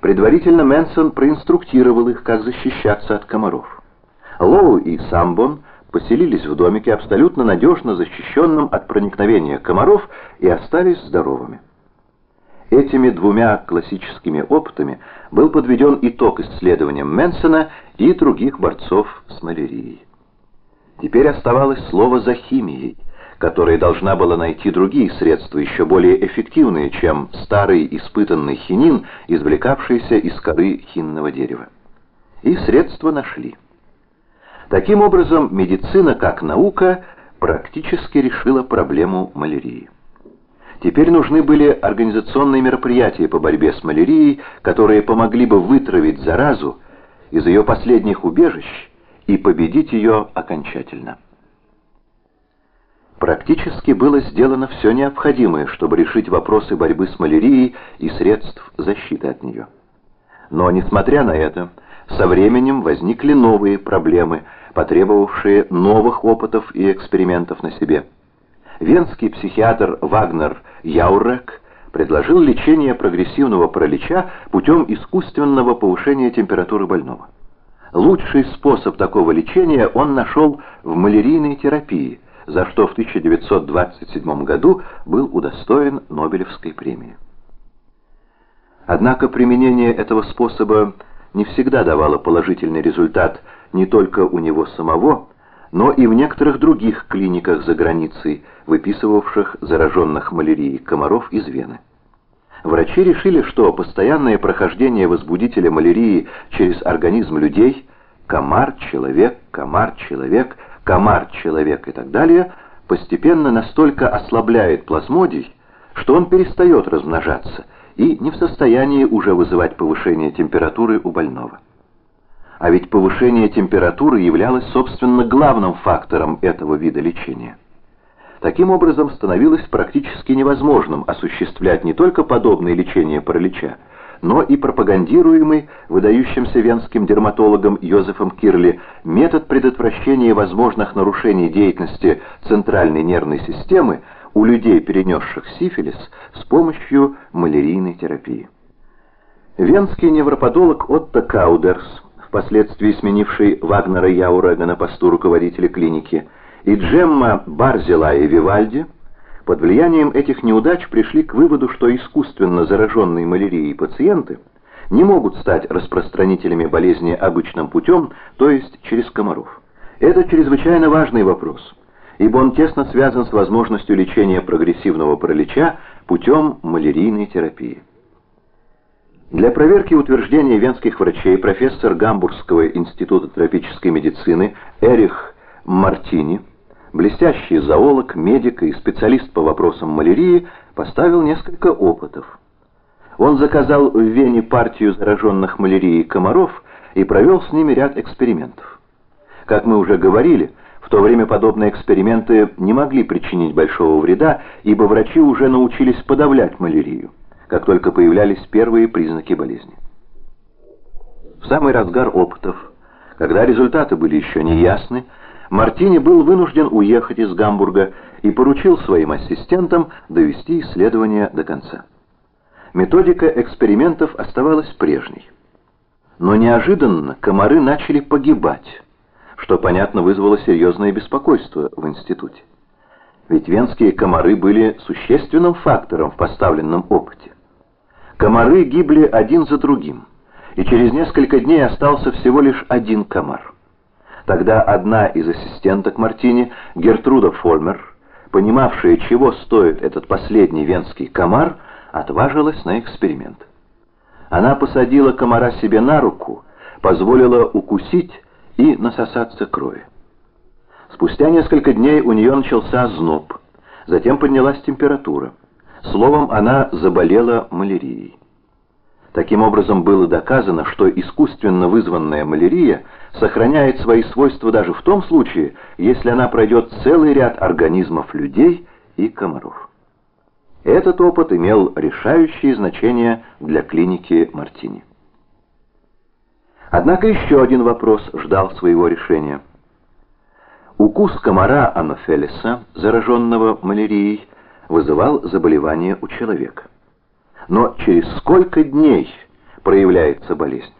Предварительно Мэнсон проинструктировал их, как защищаться от комаров. Лоу и Самбон поселились в домике, абсолютно надежно защищенном от проникновения комаров, и остались здоровыми. Этими двумя классическими опытами был подведен итог исследованиям Мэнсона и других борцов с малярией. Теперь оставалось слово за химией, которая должна была найти другие средства, еще более эффективные, чем старый испытанный хинин, извлекавшийся из коры хинного дерева. И средства нашли. Таким образом, медицина как наука практически решила проблему малярии. Теперь нужны были организационные мероприятия по борьбе с малярией, которые помогли бы вытравить заразу из ее последних убежищ и победить ее окончательно. Практически было сделано все необходимое, чтобы решить вопросы борьбы с малярией и средств защиты от нее. Но, несмотря на это, со временем возникли новые проблемы, потребовавшие новых опытов и экспериментов на себе. Венский психиатр Вагнер Яурек предложил лечение прогрессивного паралича путем искусственного повышения температуры больного. Лучший способ такого лечения он нашел в малярийной терапии, за что в 1927 году был удостоен Нобелевской премии. Однако применение этого способа не всегда давало положительный результат не только у него самого, но и в некоторых других клиниках за границей, выписывавших зараженных малярией комаров из Вены. Врачи решили, что постоянное прохождение возбудителя малярии через организм людей, комар-человек, комар-человек, комар-человек и так далее, постепенно настолько ослабляет плазмодий, что он перестает размножаться и не в состоянии уже вызывать повышение температуры у больного. А ведь повышение температуры являлось, собственно, главным фактором этого вида лечения. Таким образом, становилось практически невозможным осуществлять не только подобное лечение паралича, но и пропагандируемый выдающимся венским дерматологом Йозефом Кирли метод предотвращения возможных нарушений деятельности центральной нервной системы у людей, перенесших сифилис, с помощью малярийной терапии. Венский невропатолог Отто Каудерс впоследствии сменивший Вагнера Яурага на посту руководителя клиники, и Джемма Барзела и Вивальди, под влиянием этих неудач пришли к выводу, что искусственно зараженные малярией пациенты не могут стать распространителями болезни обычным путем, то есть через комаров. Это чрезвычайно важный вопрос, ибо он тесно связан с возможностью лечения прогрессивного паралича путем малярийной терапии. Для проверки утверждений венских врачей профессор Гамбургского института тропической медицины Эрих Мартини, блестящий зоолог, медик и специалист по вопросам малярии, поставил несколько опытов. Он заказал в Вене партию зараженных малярией комаров и провел с ними ряд экспериментов. Как мы уже говорили, в то время подобные эксперименты не могли причинить большого вреда, ибо врачи уже научились подавлять малярию как только появлялись первые признаки болезни. В самый разгар опытов, когда результаты были еще не ясны, Мартини был вынужден уехать из Гамбурга и поручил своим ассистентам довести исследование до конца. Методика экспериментов оставалась прежней. Но неожиданно комары начали погибать, что, понятно, вызвало серьезное беспокойство в институте. Ведь венские комары были существенным фактором в поставленном опыте. Комары гибли один за другим, и через несколько дней остался всего лишь один комар. Тогда одна из ассистенток Мартини, Гертруда Фольмер, понимавшая, чего стоит этот последний венский комар, отважилась на эксперимент. Она посадила комара себе на руку, позволила укусить и насосаться крови. Спустя несколько дней у нее начался зноб, затем поднялась температура. Словом, она заболела малярией. Таким образом, было доказано, что искусственно вызванная малярия сохраняет свои свойства даже в том случае, если она пройдет целый ряд организмов людей и комаров. Этот опыт имел решающее значение для клиники Мартини. Однако еще один вопрос ждал своего решения. Укус комара анофелиса, зараженного малярией, вызывал заболевание у человека. Но через сколько дней проявляется болезнь.